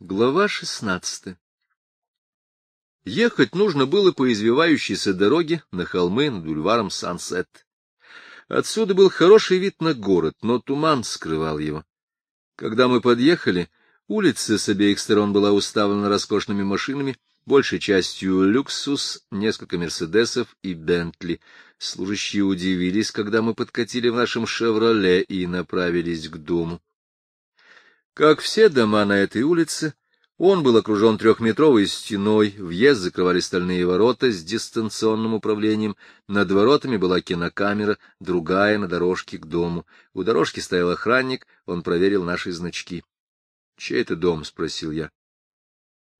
Глава шестнадцатая Ехать нужно было по извивающейся дороге на холмы над бульваром Сансет. Отсюда был хороший вид на город, но туман скрывал его. Когда мы подъехали, улица с обеих сторон была уставлена роскошными машинами, большей частью люксус, несколько мерседесов и бентли. Служащие удивились, когда мы подкатили в нашем «Шевроле» и направились к дому. Как все дома на этой улице, он был окружен трехметровой стеной, въезд закрывали стальные ворота с дистанционным управлением, над воротами была кинокамера, другая на дорожке к дому. У дорожки стоял охранник, он проверил наши значки. — Чей это дом? — спросил я.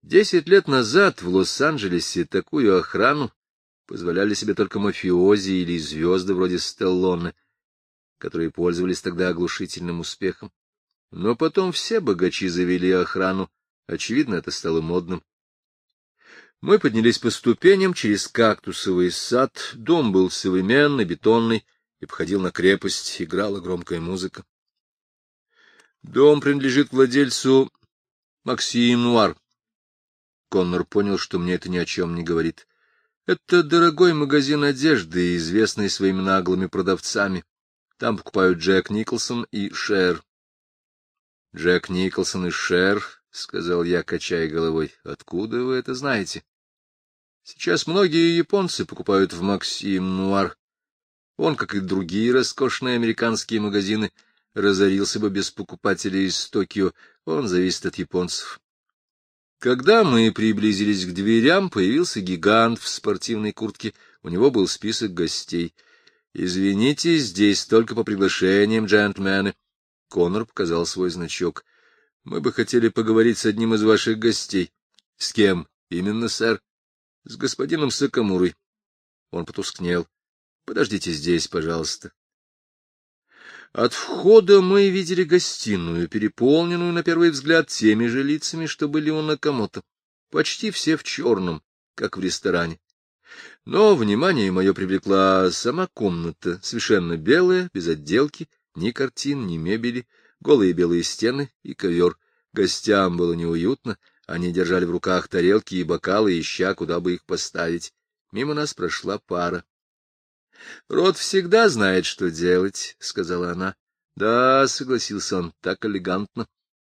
Десять лет назад в Лос-Анджелесе такую охрану позволяли себе только мафиози или звезды вроде Стеллоне, которые пользовались тогда оглушительным успехом. Но потом все богачи завели охрану, очевидно, это стало модным. Мы поднялись по ступеням через кактусовый сад, дом был современный, бетонный, и походил на крепость, играла громкая музыка. Дом принадлежит владельцу Максим Нуар. Коннор понял, что мне это ни о чем не говорит. Это дорогой магазин одежды, известный своими наглыми продавцами. Там покупают Джек Николсон и Шер. Джек Николсон и Шер, — сказал я, качая головой. — Откуда вы это знаете? Сейчас многие японцы покупают в Максим Нуар. Он, как и другие роскошные американские магазины, разорился бы без покупателей из Токио. Он зависит от японцев. Когда мы приблизились к дверям, появился гигант в спортивной куртке. У него был список гостей. «Извините, здесь только по приглашениям, джентльмены». Конор показал свой значок. «Мы бы хотели поговорить с одним из ваших гостей». «С кем именно, сэр?» «С господином Сакамурой». Он потускнел. «Подождите здесь, пожалуйста». От входа мы видели гостиную, переполненную, на первый взгляд, теми же лицами, что были у Накамото. Почти все в черном, как в ресторане. Но внимание мое привлекла сама комната, совершенно белая, без отделки, ни картин, ни мебели, голые белые стены и ковер. Гостям было неуютно, они держали в руках тарелки и бокалы, ища, куда бы их поставить. Мимо нас прошла пара. — Рот всегда знает, что делать, — сказала она. — Да, — согласился он, — так элегантно.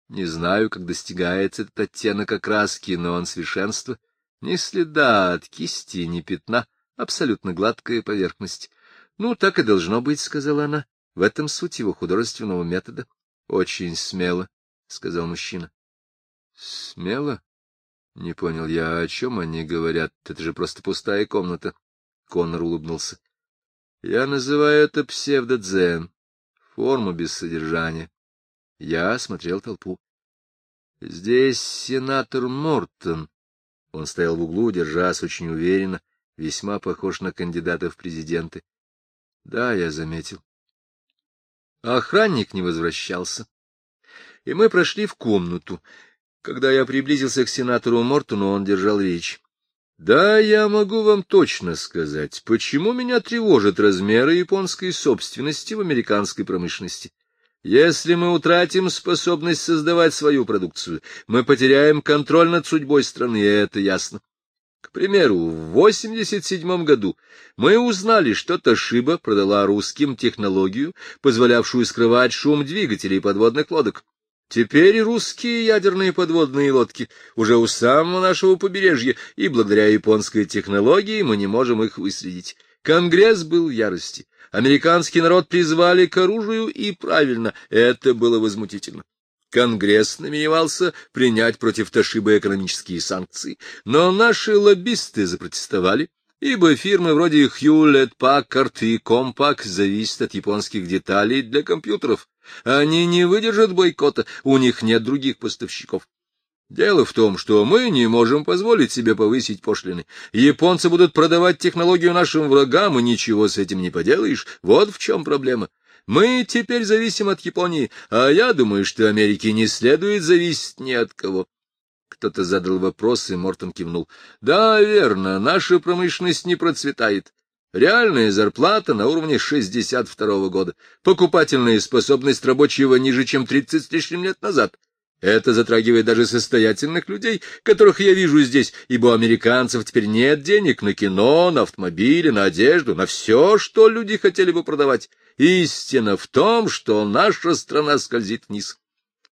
Не знаю, как достигается этот оттенок окраски, но он совершенство. Ни следа от кисти, ни пятна, абсолютно гладкая поверхность. — Ну, так и должно быть, — сказала она. — В этом суть его художественного метода. — Очень смело, — сказал мужчина. — Смело? — Не понял я, о чем они говорят. Это же просто пустая комната. Коннор улыбнулся. Я называю это псевдодзен, форму без содержания. Я осмотрел толпу. Здесь сенатор Мортон. Он стоял в углу, держась очень уверенно, весьма похож на кандидата в президенты. Да, я заметил. Охранник не возвращался. И мы прошли в комнату. Когда я приблизился к сенатору Мортону, он держал речь. Да, я могу вам точно сказать, почему меня тревожат размеры японской собственности в американской промышленности. Если мы утратим способность создавать свою продукцию, мы потеряем контроль над судьбой страны, и это ясно. К примеру, в 87 году мы узнали, что Тошиба продала русским технологию, позволявшую скрывать шум двигателей подводных лодок. Теперь русские ядерные подводные лодки уже у самого нашего побережья, и благодаря японской технологии мы не можем их выследить. Конгресс был в ярости. Американский народ призвали к оружию, и правильно, это было возмутительно. Конгресс намеревался принять против Тошибы экономические санкции, но наши лоббисты запротестовали, ибо фирмы вроде Hewlett Packard и Compaq зависят от японских деталей для компьютеров. Они не выдержат бойкота, у них нет других поставщиков. Дело в том, что мы не можем позволить себе повысить пошлины. Японцы будут продавать технологию нашим врагам, и ничего с этим не поделаешь. Вот в чем проблема. Мы теперь зависим от Японии, а я думаю, что Америке не следует зависеть ни от кого. Кто-то задал вопрос, и Мортон кивнул. — Да, верно, наша промышленность не процветает. Реальная зарплата на уровне 62 -го года. Покупательная способность рабочего ниже, чем 30 с лишним лет назад. Это затрагивает даже состоятельных людей, которых я вижу здесь, ибо у американцев теперь нет денег на кино, на автомобили, на одежду, на все, что люди хотели бы продавать. Истина в том, что наша страна скользит вниз.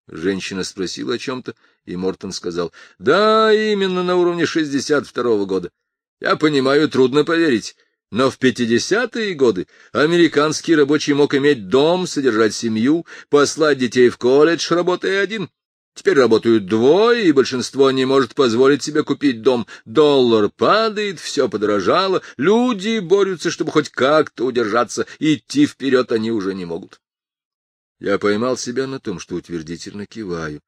Женщина спросила о чем-то, и Мортон сказал, — Да, именно на уровне 62-го года. Я понимаю, трудно поверить. Но в 50-е годы американский рабочий мог иметь дом, содержать семью, послать детей в колледж, работая один. Теперь работают двое, и большинство не может позволить себе купить дом. Доллар падает, все подорожало, люди борются, чтобы хоть как-то удержаться, идти вперед они уже не могут. Я поймал себя на том, что утвердительно киваю.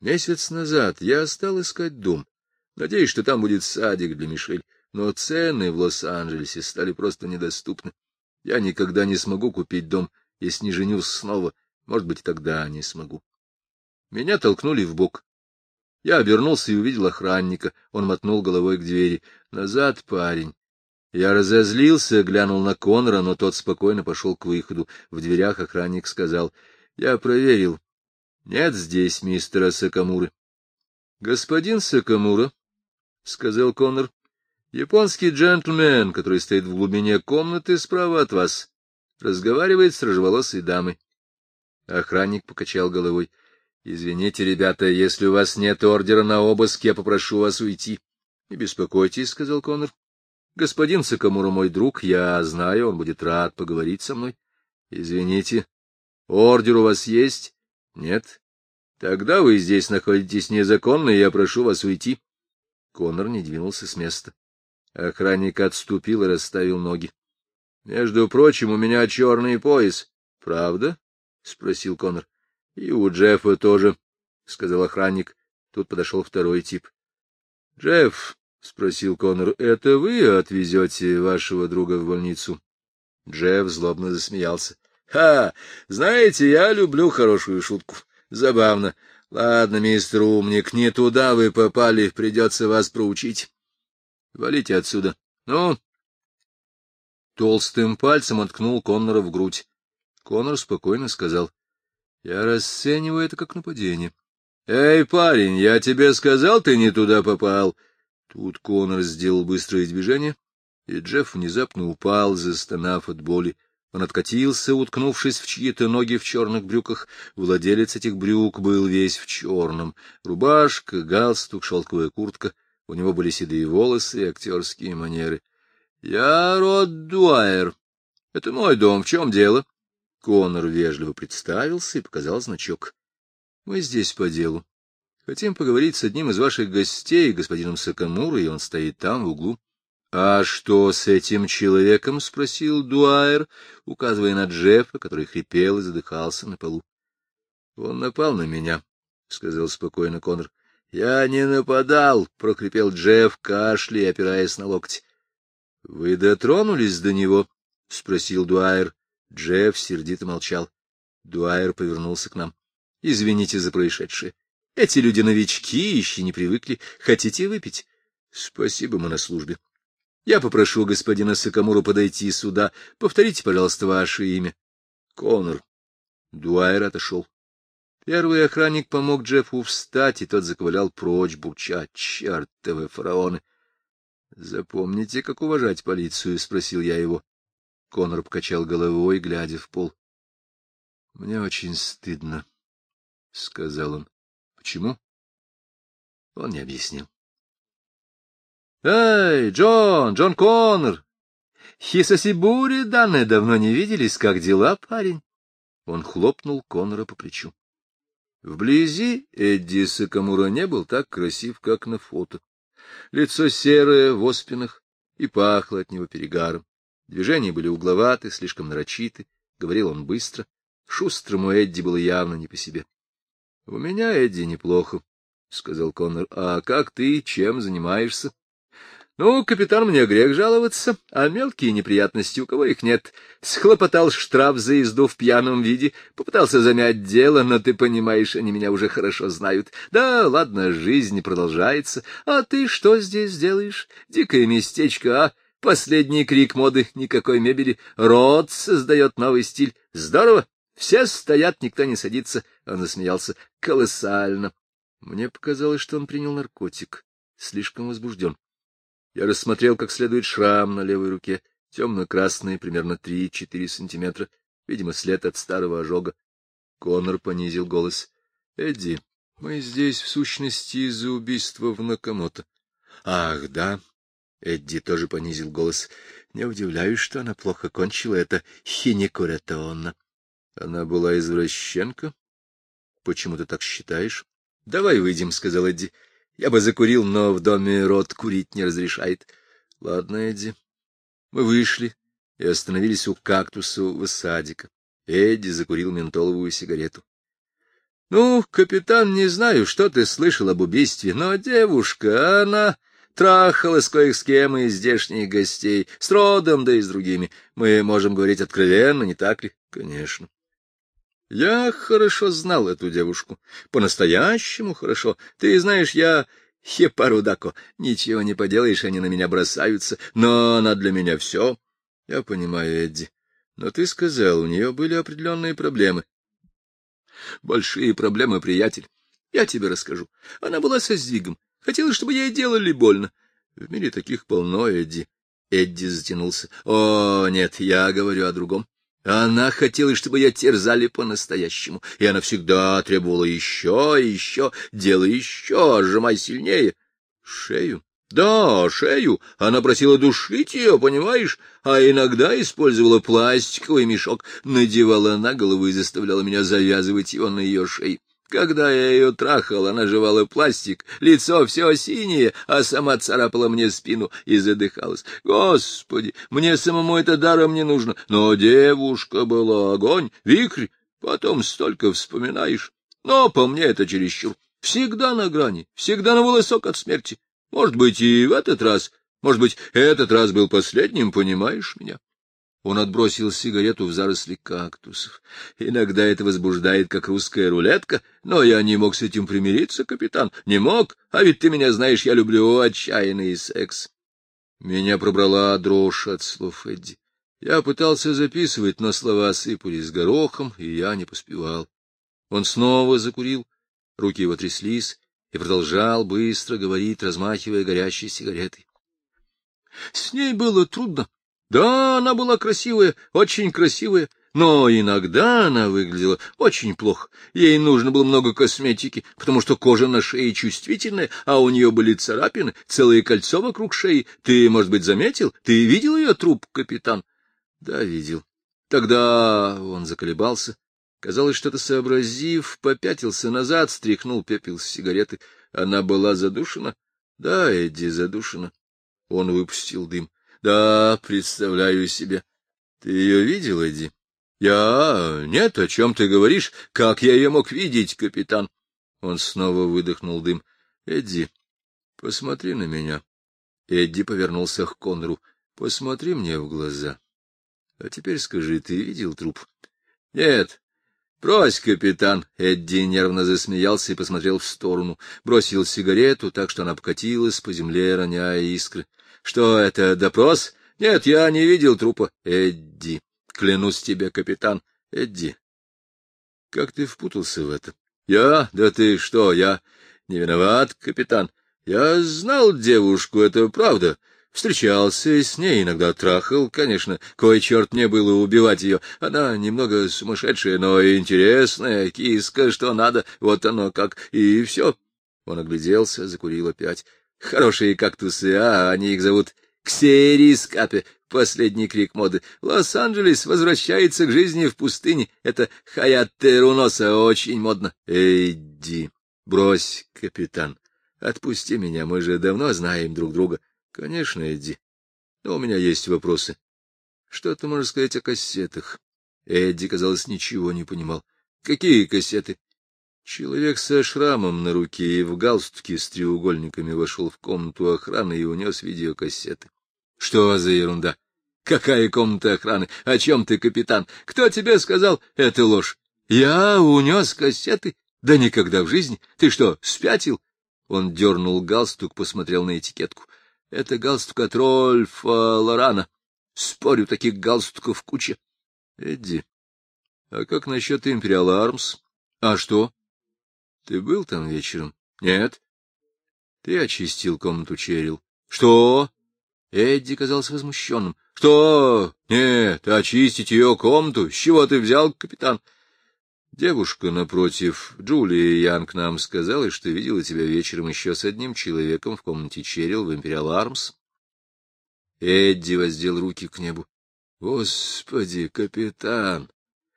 Месяц назад я стал искать дом. Надеюсь, что там будет садик для Мишель, но цены в Лос-Анджелесе стали просто недоступны. Я никогда не смогу купить дом, если не женюсь снова. Может быть, тогда не смогу. Меня толкнули в бок. Я обернулся и увидел охранника. Он мотнул головой к двери. Назад, парень. Я разозлился, глянул на Конора, но тот спокойно пошел к выходу. В дверях охранник сказал, — Я проверил. Нет здесь мистера Сакамуры. — Господин Сакамура, — сказал Конор, — японский джентльмен, который стоит в глубине комнаты справа от вас, разговаривает с рыжеволосой дамой. Охранник покачал головой. —— Извините, ребята, если у вас нет ордера на обыск, я попрошу вас уйти. — Не беспокойтесь, — сказал Конор. — Господин Сакамура мой друг, я знаю, он будет рад поговорить со мной. — Извините, ордер у вас есть? — Нет. — Тогда вы здесь находитесь незаконно, и я прошу вас уйти. Конор не двинулся с места. Охранник отступил и расставил ноги. — Между прочим, у меня черный пояс. — Правда? — спросил Конор. — И у Джеффа тоже, — сказал охранник. Тут подошел второй тип. — Джефф, — спросил Коннор, — это вы отвезете вашего друга в больницу? Джефф злобно засмеялся. — Ха! Знаете, я люблю хорошую шутку. Забавно. Ладно, мистер умник, не туда вы попали, придется вас проучить. Валите отсюда. Ну? Толстым пальцем откнул Коннора в грудь. Коннор спокойно сказал. — я расцениваю это как нападение. — Эй, парень, я тебе сказал, ты не туда попал. Тут Конор сделал быстрое движение, и Джефф внезапно упал, застонав от боли. Он откатился, уткнувшись в чьи-то ноги в черных брюках. Владелец этих брюк был весь в черном. Рубашка, галстук, шелковая куртка. У него были седые волосы и актерские манеры. — Я Род Дуайер. Это мой дом. В чем дело? Конор вежливо представился и показал значок. — Мы здесь по делу. Хотим поговорить с одним из ваших гостей, господином Сакамурой, и он стоит там, в углу. — А что с этим человеком? — спросил Дуайер, указывая на Джеффа, который хрипел и задыхался на полу. — Он напал на меня, — сказал спокойно Конор. — Я не нападал, — прокрепел Джефф, кашляя, опираясь на локти. — Вы дотронулись до него? — спросил Дуайер. Джефф сердито молчал. Дуайер повернулся к нам. — Извините за происшедшее. Эти люди новички, еще не привыкли. Хотите выпить? — Спасибо, мы на службе. Я попрошу господина Сакамуру подойти сюда. Повторите, пожалуйста, ваше имя. — Конор. Дуайер отошел. Первый охранник помог Джеффу встать, и тот заковылял прочь, бурча. Чертовы фараоны! — Запомните, как уважать полицию? — спросил я его. Конор покачал головой, глядя в пол. — Мне очень стыдно, — сказал он. — Почему? Он не объяснил. — Эй, Джон, Джон Коннор! Хисасибури данные давно не виделись. Как дела, парень? Он хлопнул Коннора по плечу. Вблизи Эдди Сакамура не был так красив, как на фото. Лицо серое, в оспинах, и пахло от него перегаром. Движения были угловаты, слишком нарочиты, говорил он быстро. Шустрому Эдди было явно не по себе. — У меня, Эдди, неплохо, — сказал Коннор. — А как ты, чем занимаешься? — Ну, капитан, мне грех жаловаться, а мелкие неприятности, у кого их нет. Схлопотал штраф за езду в пьяном виде, попытался замять дело, но ты понимаешь, они меня уже хорошо знают. Да, ладно, жизнь продолжается. А ты что здесь делаешь? Дикое местечко, а? Последний крик моды, никакой мебели. Рот создает новый стиль. Здорово. Все стоят, никто не садится. Он засмеялся. Колоссально. Мне показалось, что он принял наркотик, слишком возбужден. Я рассмотрел как следует шрам на левой руке, темно-красный, примерно 3-4 сантиметра, видимо, след от старого ожога. Коннор понизил голос. — Эдди, мы здесь, в сущности, из-за убийства в Накамото. — Ах, да. Эдди тоже понизил голос. — Не удивляюсь, что она плохо кончила это хинекуретонна. — Она была извращенка? — Почему ты так считаешь? — Давай выйдем, — сказал Эдди. — Я бы закурил, но в доме рот курить не разрешает. — Ладно, Эдди. Мы вышли и остановились у кактусового садика. Эдди закурил ментоловую сигарету. — Ну, капитан, не знаю, что ты слышал об убийстве, но девушка, она трахалась кое с кем из здешних гостей, с Родом, да и с другими. Мы можем говорить откровенно, не так ли? — Конечно. Я хорошо знал эту девушку. По-настоящему хорошо. Ты знаешь, я Хепарудако. Ничего не поделаешь, они на меня бросаются. Но она для меня все. Я понимаю, Эдди. Но ты сказал, у нее были определенные проблемы. Большие проблемы, приятель. Я тебе расскажу. Она была со сдвигом. Хотела, чтобы ей делали больно. В мире таких полно, Эдди. Эдди затянулся. О, нет, я говорю о другом. Она хотела, чтобы я терзали по-настоящему, и она всегда требовала еще еще, делай еще, сжимай сильнее. Шею? Да, шею. Она просила душить ее, понимаешь? А иногда использовала пластиковый мешок, надевала на голову и заставляла меня завязывать его на ее шее. Когда я ее трахал, она жевала пластик, лицо все синее, а сама царапала мне спину и задыхалась. Господи, мне самому это даром не нужно, но девушка была огонь, вихрь, потом столько вспоминаешь. Но по мне это чересчур. Всегда на грани, всегда на волосок от смерти. Может быть, и в этот раз, может быть, этот раз был последним, понимаешь меня? Он отбросил сигарету в заросли кактусов. Иногда это возбуждает, как русская рулетка, но я не мог с этим примириться, капитан. Не мог, а ведь ты меня знаешь, я люблю отчаянный секс. Меня пробрала дрожь от слов Эдди. Я пытался записывать, но слова сыпались горохом, и я не поспевал. Он снова закурил, руки его тряслись, и продолжал быстро говорить, размахивая горящей сигаретой. С ней было трудно. Да, она была красивая, очень красивая, но иногда она выглядела очень плохо. Ей нужно было много косметики, потому что кожа на шее чувствительная, а у нее были царапины, целое кольцо вокруг шеи. Ты, может быть, заметил? Ты видел ее труп, капитан? Да, видел. Тогда он заколебался. Казалось, что-то сообразив, попятился назад, стряхнул пепел с сигареты. Она была задушена? Да, Эдди, задушена. Он выпустил дым. Да, представляю себе. Ты ее видел, Эдди? Я... Нет, о чем ты говоришь? Как я ее мог видеть, капитан? Он снова выдохнул дым. Эдди, посмотри на меня. Эдди повернулся к Конру. Посмотри мне в глаза. А теперь скажи, ты видел труп? Нет. Брось, капитан. Эдди нервно засмеялся и посмотрел в сторону. Бросил сигарету так, что она покатилась по земле, роняя искры. Что это, допрос? Нет, я не видел трупа. Эдди, клянусь тебе, капитан. Эдди, как ты впутался в это? Я? Да ты что, я не виноват, капитан. Я знал девушку, это правда. Встречался с ней, иногда трахал, конечно. Кой черт мне было убивать ее. Она немного сумасшедшая, но интересная, киска, что надо, вот оно как, и все. Он огляделся, закурил опять. Хорошие кактусы, а они их зовут ксерискапе. Последний крик моды. Лос-Анджелес возвращается к жизни в пустыне. Это Хаяттеруноса очень модно. Эдди, брось, капитан. Отпусти меня, мы же давно знаем друг друга. Конечно, Эдди. Но у меня есть вопросы. Что ты можешь сказать о кассетах? Эдди, казалось, ничего не понимал. Какие кассеты? Человек со шрамом на руке и в галстуке с треугольниками вошел в комнату охраны и унес видеокассеты. — Что за ерунда? Какая комната охраны? О чем ты, капитан? Кто тебе сказал? Это ложь. Я унес кассеты? Да никогда в жизни. Ты что, спятил? Он дернул галстук, посмотрел на этикетку. Это галстук от Рольфа Лорана. Спорю, таких галстуков куча. Эдди, а как насчет Империал Армс? А что? Ты был там вечером? Нет. Ты очистил комнату, Черил. Что? Эдди казался возмущенным. Что? Нет, очистить ее комнату? С чего ты взял, капитан? Девушка, напротив, Джулия Янг нам сказала, что видела тебя вечером еще с одним человеком в комнате Черил в Империал Армс. Эдди воздел руки к небу. — Господи, капитан!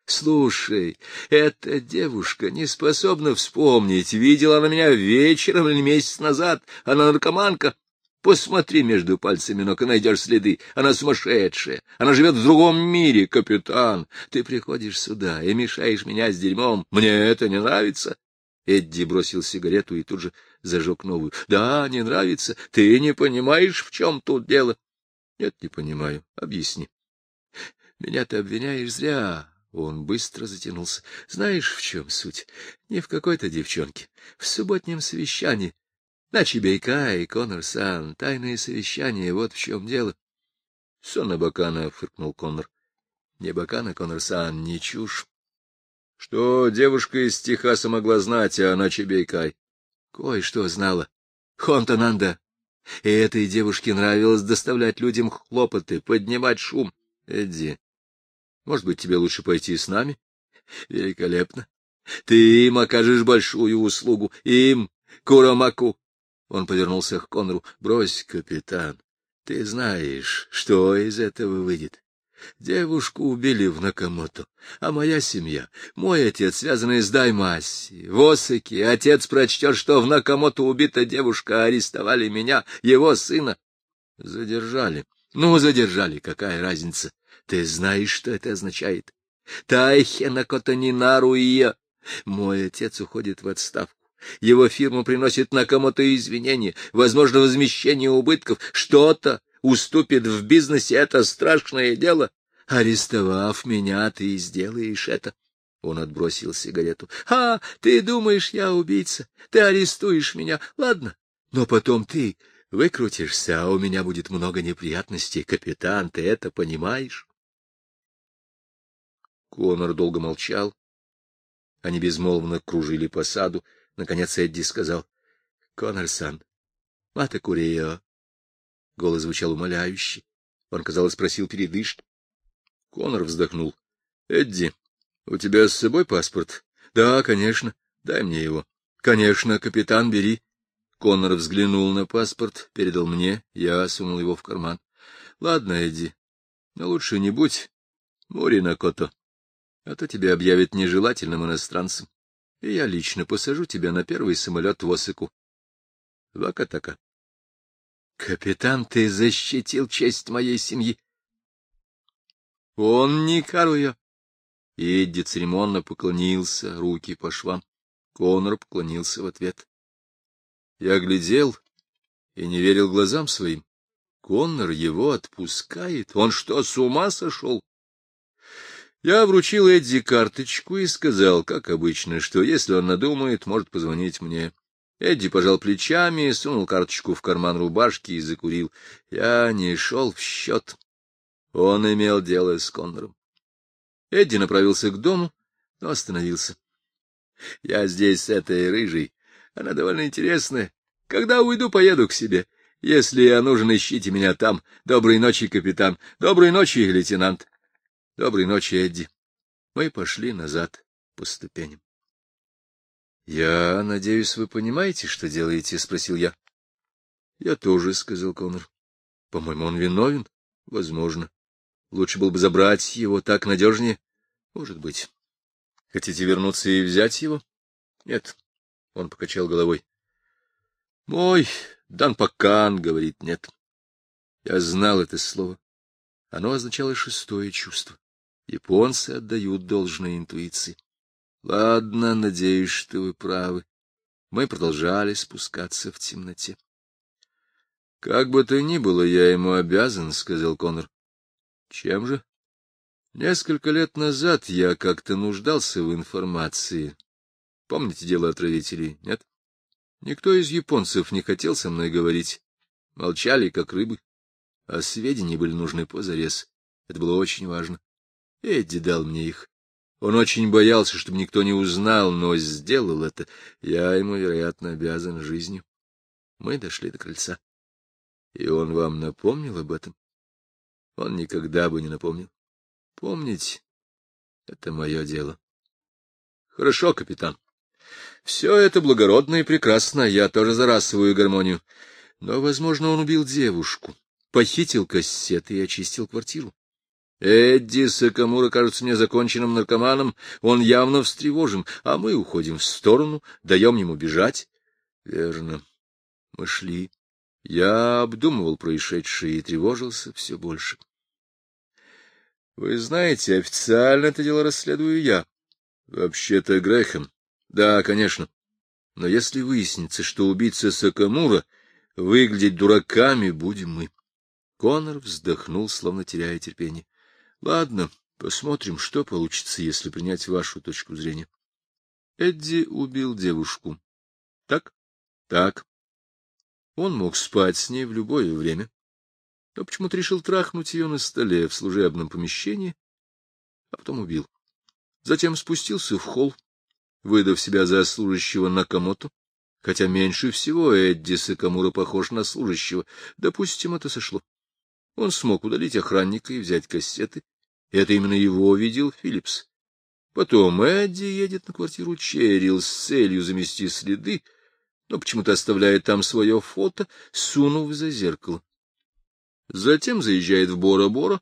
Слушай, эта девушка не способна вспомнить, видела она меня вечером или месяц назад, она наркоманка. Посмотри между пальцами ног и найдешь следы. Она сумасшедшая. Она живет в другом мире, капитан. Ты приходишь сюда и мешаешь меня с дерьмом. Мне это не нравится. Эдди бросил сигарету и тут же зажег новую. — Да, не нравится. Ты не понимаешь, в чем тут дело? — Нет, не понимаю. Объясни. — Меня ты обвиняешь зря. Он быстро затянулся. — Знаешь, в чем суть? Не в какой-то девчонке. В субботнем совещании на Чебейка и Коннор-сан, тайное совещание, вот в чем дело. — Сонна Бакана, — фыркнул Коннор. — Не Бакана, Коннор-сан, не чушь. Что девушка из Техаса могла знать о Ночебейкай? Кое-что знала. Хонтананда. И этой девушке нравилось доставлять людям хлопоты, поднимать шум. Эдди, может быть, тебе лучше пойти с нами? Великолепно. Ты им окажешь большую услугу. Им, Курамаку. Он повернулся к Конору. — Брось, капитан, ты знаешь, что из этого выйдет. Девушку убили в Накамото, а моя семья, мой отец, связанный с Даймаси, в Осаке, отец прочтет, что в Накамото убита девушка, арестовали меня, его сына. Задержали. Ну, задержали, какая разница? Ты знаешь, что это означает? Тайхе Накото Нинару и я. Мой отец уходит в отставку. Его фирма приносит на кому-то извинения, возможно, возмещение убытков. Что-то уступит в бизнесе — это страшное дело. Арестовав меня, ты сделаешь это. Он отбросил сигарету. — А, ты думаешь, я убийца? Ты арестуешь меня. Ладно, но потом ты выкрутишься, а у меня будет много неприятностей. Капитан, ты это понимаешь? Конор долго молчал. Они безмолвно кружили по саду. Наконец Эдди сказал. — Коннорсон, мата курио. Голос звучал умоляюще. Он, казалось, просил передышки. Конор вздохнул. — Эдди, у тебя с собой паспорт? — Да, конечно. Дай мне его. — Конечно, капитан, бери. Коннор взглянул на паспорт, передал мне, я сунул его в карман. — Ладно, Эдди, но лучше не будь Моринакото, а то тебя объявят нежелательным иностранцем и я лично посажу тебя на первый самолет в Осыку. Вакатака. Капитан, ты защитил честь моей семьи. Он не Каруя. Эдди церемонно поклонился, руки по швам. Конор поклонился в ответ. Я глядел и не верил глазам своим. Коннор его отпускает. Он что, с ума сошел? Я вручил Эдди карточку и сказал, как обычно, что если он надумает, может позвонить мне. Эдди пожал плечами, сунул карточку в карман рубашки и закурил. Я не шел в счет. Он имел дело с Коннором. Эдди направился к дому, но остановился. — Я здесь с этой рыжей. Она довольно интересная. Когда уйду, поеду к себе. Если я нужен, ищите меня там. Доброй ночи, капитан. Доброй ночи, лейтенант. Доброй ночи, Эдди. Мы пошли назад по ступеням. — Я надеюсь, вы понимаете, что делаете? — спросил я. — Я тоже, — сказал Коннор. — По-моему, он виновен. — Возможно. Лучше было бы забрать его, так надежнее. — Может быть. Хотите вернуться и взять его? — Нет. Он покачал головой. — Мой Данпакан говорит нет. Я знал это слово. Оно означало шестое чувство. Японцы отдают должное интуиции. Ладно, надеюсь, что вы правы. Мы продолжали спускаться в темноте. — Как бы то ни было, я ему обязан, — сказал Конор. — Чем же? Несколько лет назад я как-то нуждался в информации. Помните дело отравителей, нет? Никто из японцев не хотел со мной говорить. Молчали, как рыбы. А сведения были нужны позарез. Это было очень важно. Эдди дал мне их. Он очень боялся, чтобы никто не узнал, но сделал это. Я ему, вероятно, обязан жизнью. Мы дошли до крыльца. И он вам напомнил об этом? Он никогда бы не напомнил. Помнить — это мое дело. Хорошо, капитан. Все это благородно и прекрасно, я тоже за расовую гармонию. Но, возможно, он убил девушку, похитил кассеты и очистил квартиру. Эдди Сакамура кажется мне законченным наркоманом, он явно встревожен, а мы уходим в сторону, даем ему бежать. Верно. Мы шли. Я обдумывал происшедшее и тревожился все больше. Вы знаете, официально это дело расследую я. Вообще-то Грэхэм. Да, конечно. Но если выяснится, что убийца Сакамура, выглядеть дураками будем мы. Конор вздохнул, словно теряя терпение. — Ладно, посмотрим, что получится, если принять вашу точку зрения. Эдди убил девушку. Так? Так. Он мог спать с ней в любое время, но почему-то решил трахнуть ее на столе в служебном помещении, а потом убил. Затем спустился в холл, выдав себя за служащего Накамото, хотя меньше всего Эдди Сакамура похож на служащего. Допустим, это сошло. Он смог удалить охранника и взять кассеты. Это именно его видел Филлипс. Потом Эдди едет на квартиру Черрил с целью замести следы, но почему-то оставляет там свое фото, сунув за зеркало. Затем заезжает в Бора-Бора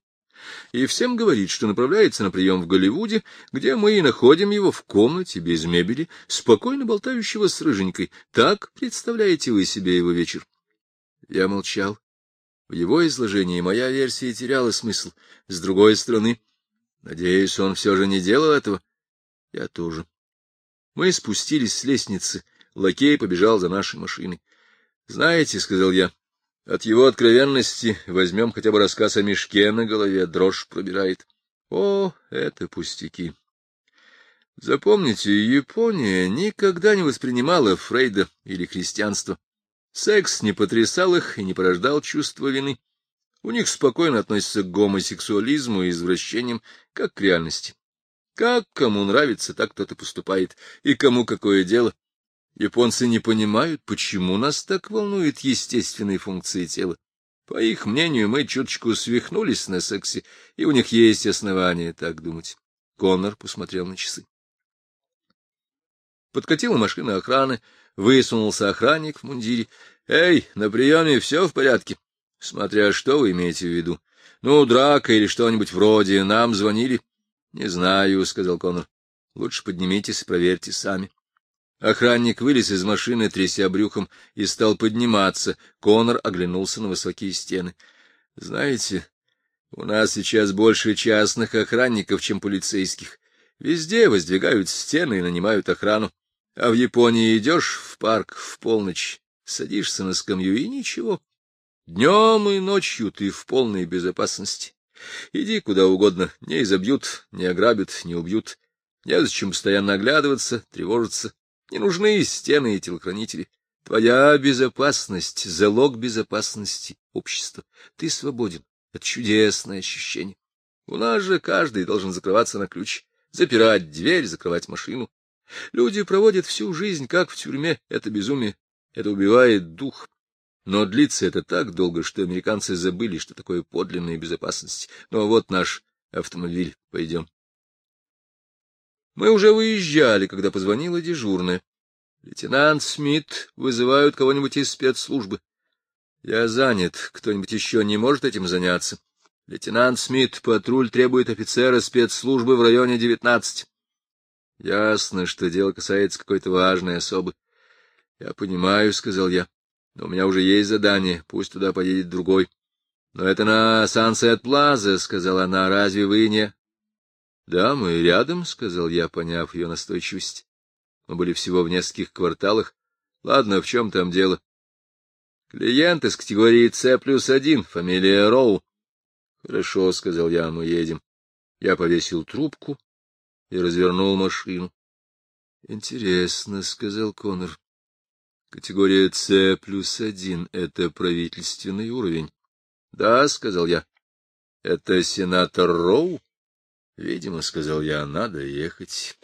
и всем говорит, что направляется на прием в Голливуде, где мы и находим его в комнате без мебели, спокойно болтающего с рыженькой. Так представляете вы себе его вечер? Я молчал. В его изложении моя версия теряла смысл. С другой стороны, надеюсь, он все же не делал этого. Я тоже. Мы спустились с лестницы. Лакей побежал за нашей машиной. — Знаете, — сказал я, — от его откровенности возьмем хотя бы рассказ о мешке на голове, дрожь пробирает. О, это пустяки. Запомните, Япония никогда не воспринимала Фрейда или христианство. Секс не потрясал их и не порождал чувства вины. У них спокойно относятся к гомосексуализму и извращениям, как к реальности. Как кому нравится, так кто-то поступает, и кому какое дело. Японцы не понимают, почему нас так волнуют естественные функции тела. По их мнению, мы чуточку свихнулись на сексе, и у них есть основания так думать. Коннор посмотрел на часы. Подкатила машина охраны, Высунулся охранник в мундире. — Эй, на приеме все в порядке? — Смотря что вы имеете в виду. — Ну, драка или что-нибудь вроде. Нам звонили. — Не знаю, — сказал Конор. — Лучше поднимитесь и проверьте сами. Охранник вылез из машины, тряся брюхом, и стал подниматься. Конор оглянулся на высокие стены. — Знаете, у нас сейчас больше частных охранников, чем полицейских. Везде воздвигают стены и нанимают охрану. А в Японии идешь в парк в полночь, садишься на скамью и ничего. Днем и ночью ты в полной безопасности. Иди куда угодно, не изобьют, не ограбят, не убьют. Незачем постоянно оглядываться, тревожиться. Не нужны стены и телохранители. Твоя безопасность — залог безопасности общества. Ты свободен. Это чудесное ощущение. У нас же каждый должен закрываться на ключ, запирать дверь, закрывать машину. Люди проводят всю жизнь, как в тюрьме. Это безумие. Это убивает дух. Но длится это так долго, что американцы забыли, что такое подлинная безопасность. Но вот наш автомобиль. Пойдем. Мы уже выезжали, когда позвонила дежурная. Лейтенант Смит вызывают кого-нибудь из спецслужбы. Я занят. Кто-нибудь еще не может этим заняться? Лейтенант Смит, патруль требует офицера спецслужбы в районе девятнадцать. — Ясно, что дело касается какой-то важной особы. — Я понимаю, — сказал я, — но у меня уже есть задание, пусть туда поедет другой. — Но это на Сансет Плаза, — сказала она, — разве вы не... — Да, мы рядом, — сказал я, поняв ее настойчивость. Мы были всего в нескольких кварталах. Ладно, в чем там дело? — Клиент из категории С плюс один, фамилия Роу. — Хорошо, — сказал я, — мы едем. Я повесил трубку и развернул машину. — Интересно, — сказал Конор. — Категория С плюс один — это правительственный уровень. — Да, — сказал я. — Это сенатор Роу? Видимо, — сказал я, — надо ехать.